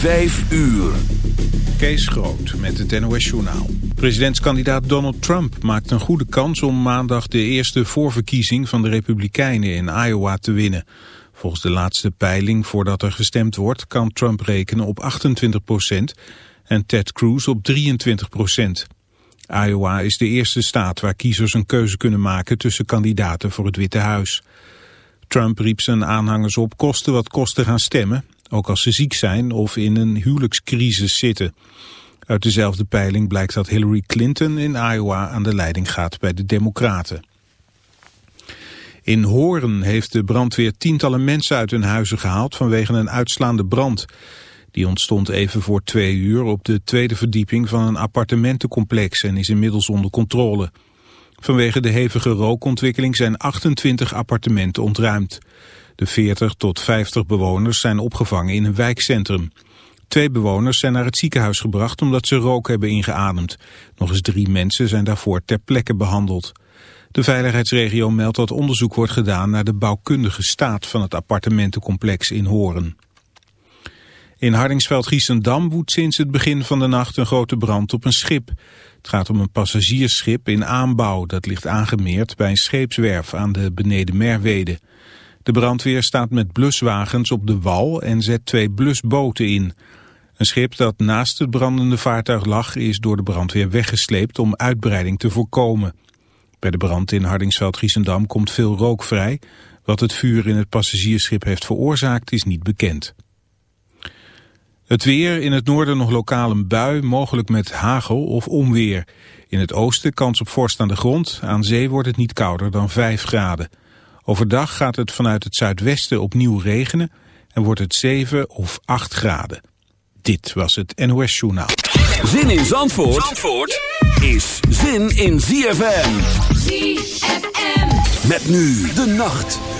Vijf uur. Kees Groot met het NOS-journaal. Presidentskandidaat Donald Trump maakt een goede kans om maandag de eerste voorverkiezing van de Republikeinen in Iowa te winnen. Volgens de laatste peiling voordat er gestemd wordt kan Trump rekenen op 28% en Ted Cruz op 23% Iowa is de eerste staat waar kiezers een keuze kunnen maken tussen kandidaten voor het Witte Huis. Trump riep zijn aanhangers op kosten wat kosten gaan stemmen ook als ze ziek zijn of in een huwelijkscrisis zitten. Uit dezelfde peiling blijkt dat Hillary Clinton in Iowa aan de leiding gaat bij de Democraten. In Horen heeft de brandweer tientallen mensen uit hun huizen gehaald vanwege een uitslaande brand. Die ontstond even voor twee uur op de tweede verdieping van een appartementencomplex en is inmiddels onder controle. Vanwege de hevige rookontwikkeling zijn 28 appartementen ontruimd. De 40 tot 50 bewoners zijn opgevangen in een wijkcentrum. Twee bewoners zijn naar het ziekenhuis gebracht omdat ze rook hebben ingeademd. Nog eens drie mensen zijn daarvoor ter plekke behandeld. De veiligheidsregio meldt dat onderzoek wordt gedaan naar de bouwkundige staat van het appartementencomplex in Horen. In Hardingsveld-Giessendam woedt sinds het begin van de nacht een grote brand op een schip. Het gaat om een passagiersschip in aanbouw dat ligt aangemeerd bij een scheepswerf aan de Beneden Merwede. De brandweer staat met bluswagens op de wal en zet twee blusboten in. Een schip dat naast het brandende vaartuig lag is door de brandweer weggesleept om uitbreiding te voorkomen. Bij de brand in Hardingsveld-Giessendam komt veel rook vrij. Wat het vuur in het passagiersschip heeft veroorzaakt is niet bekend. Het weer, in het noorden nog lokaal een bui, mogelijk met hagel of onweer. In het oosten kans op vorst aan de grond, aan zee wordt het niet kouder dan 5 graden. Overdag gaat het vanuit het zuidwesten opnieuw regenen en wordt het 7 of 8 graden. Dit was het NOS Journaal. Zin in Zandvoort, Zandvoort is zin in ZFM. ZFM. Met nu de nacht.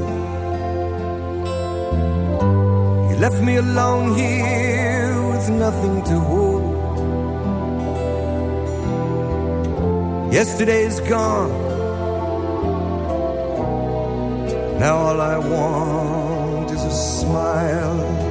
Left me alone here with nothing to hold. Yesterday's gone. Now all I want is a smile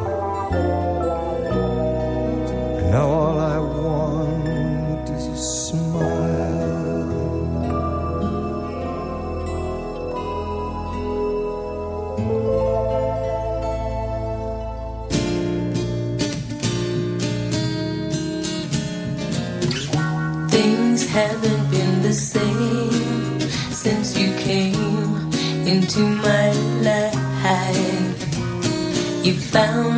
my life. You found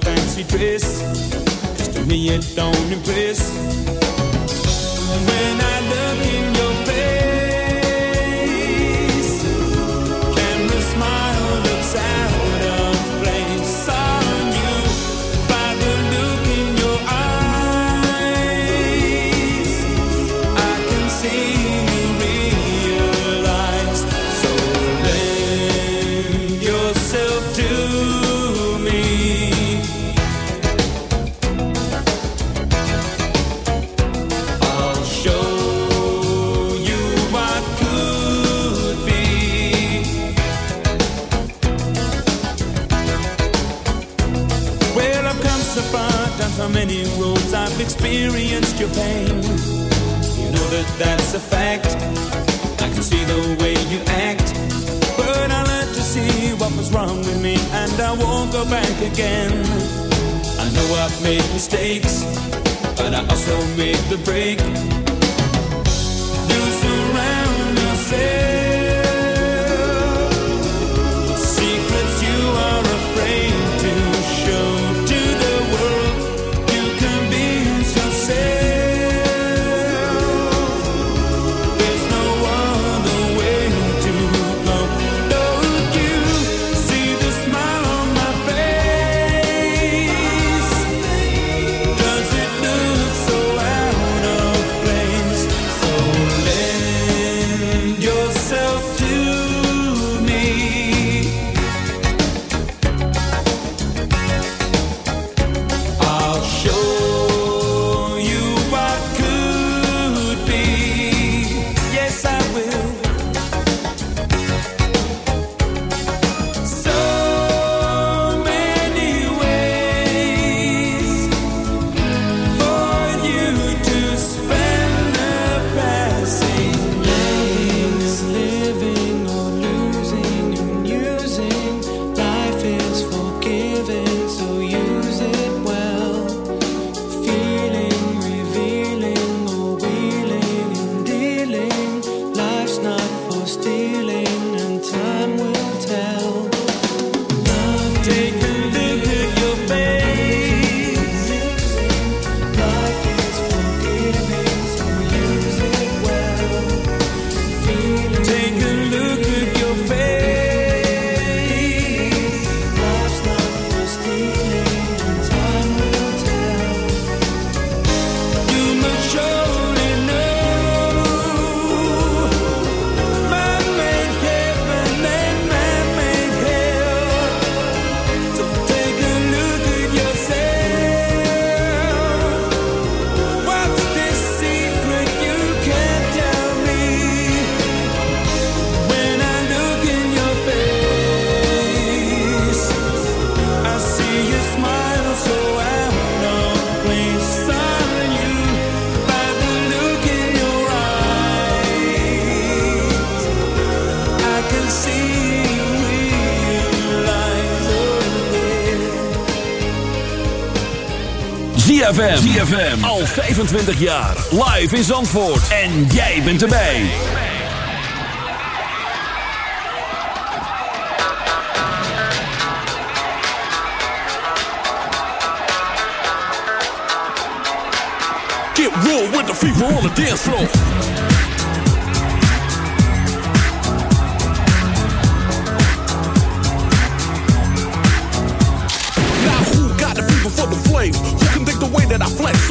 fancy dress. Just to me, it don't impress. Again. I know I've made mistakes, but I also made the break. You surround yourself. ZFM. Al 25 jaar. Live in Zandvoort. En jij bent erbij. Get real with the fever on the dance floor.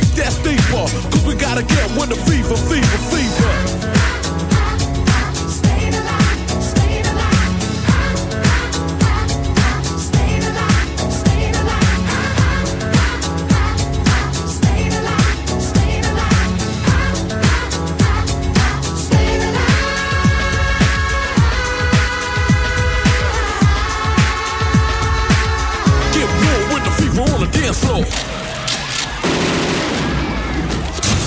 drink that steeper. Cause we gotta get with the fever, fever, fever.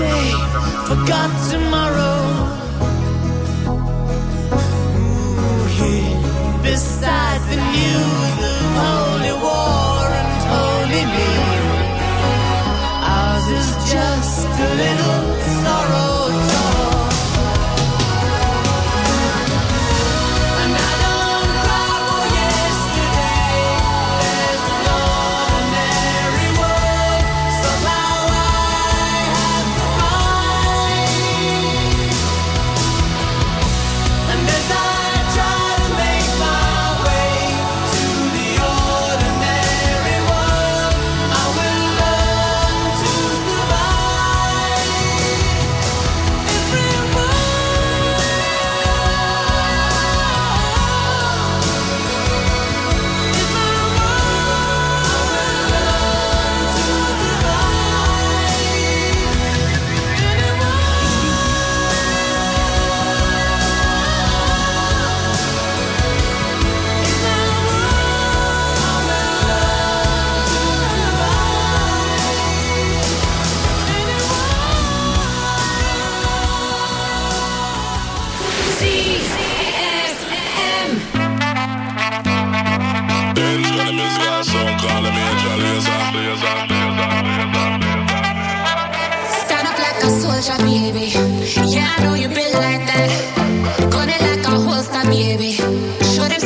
Give me the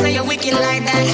thing, I make you're at like dance.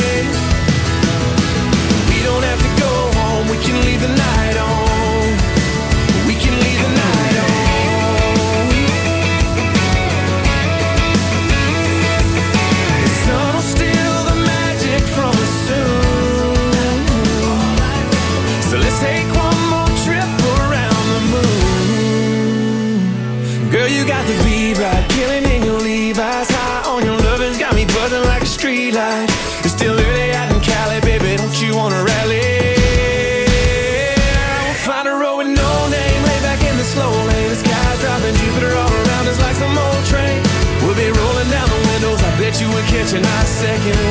Nice second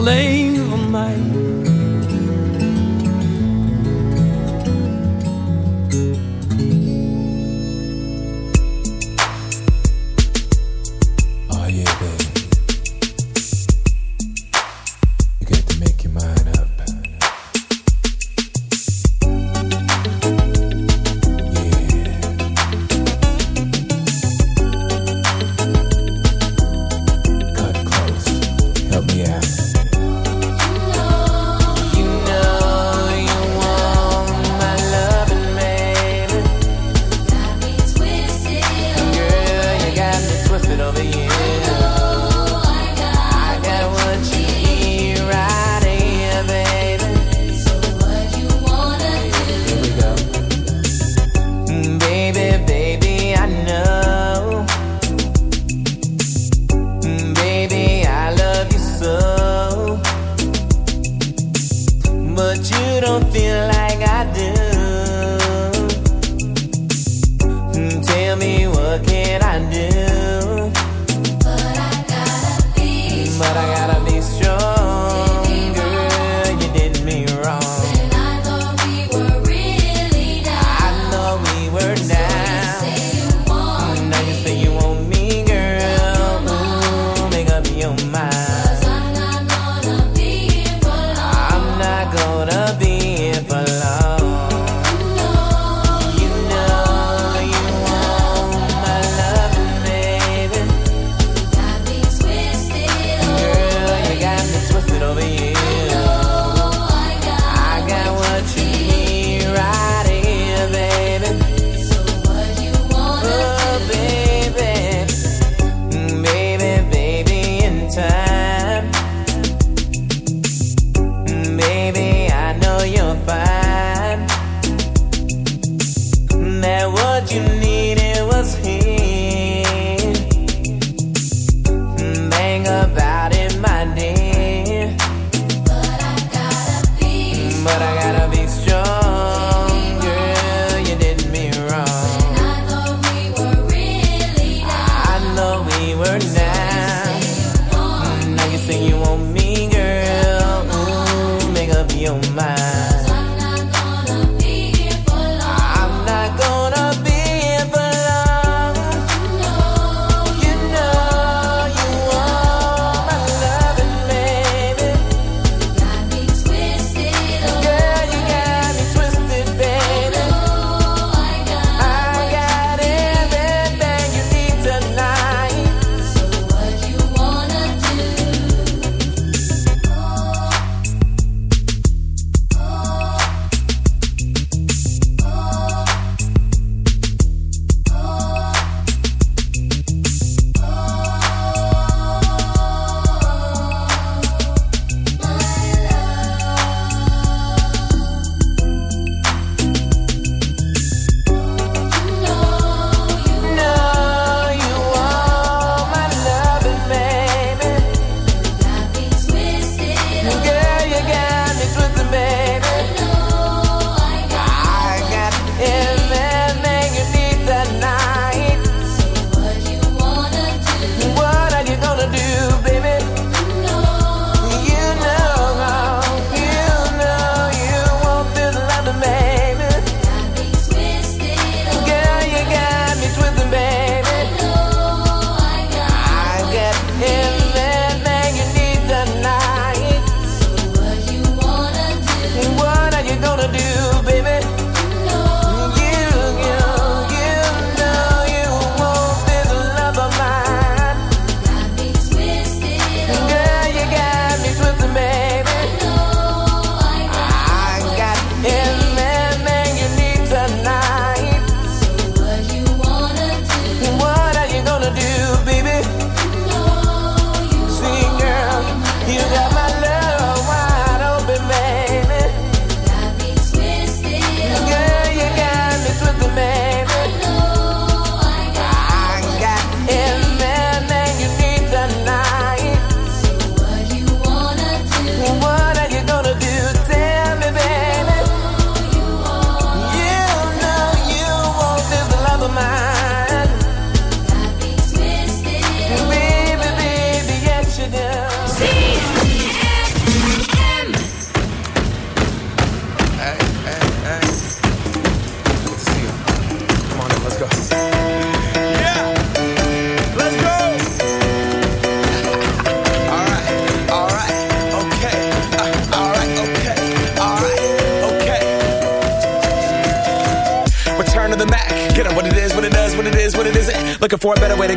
alleen. but you don't feel like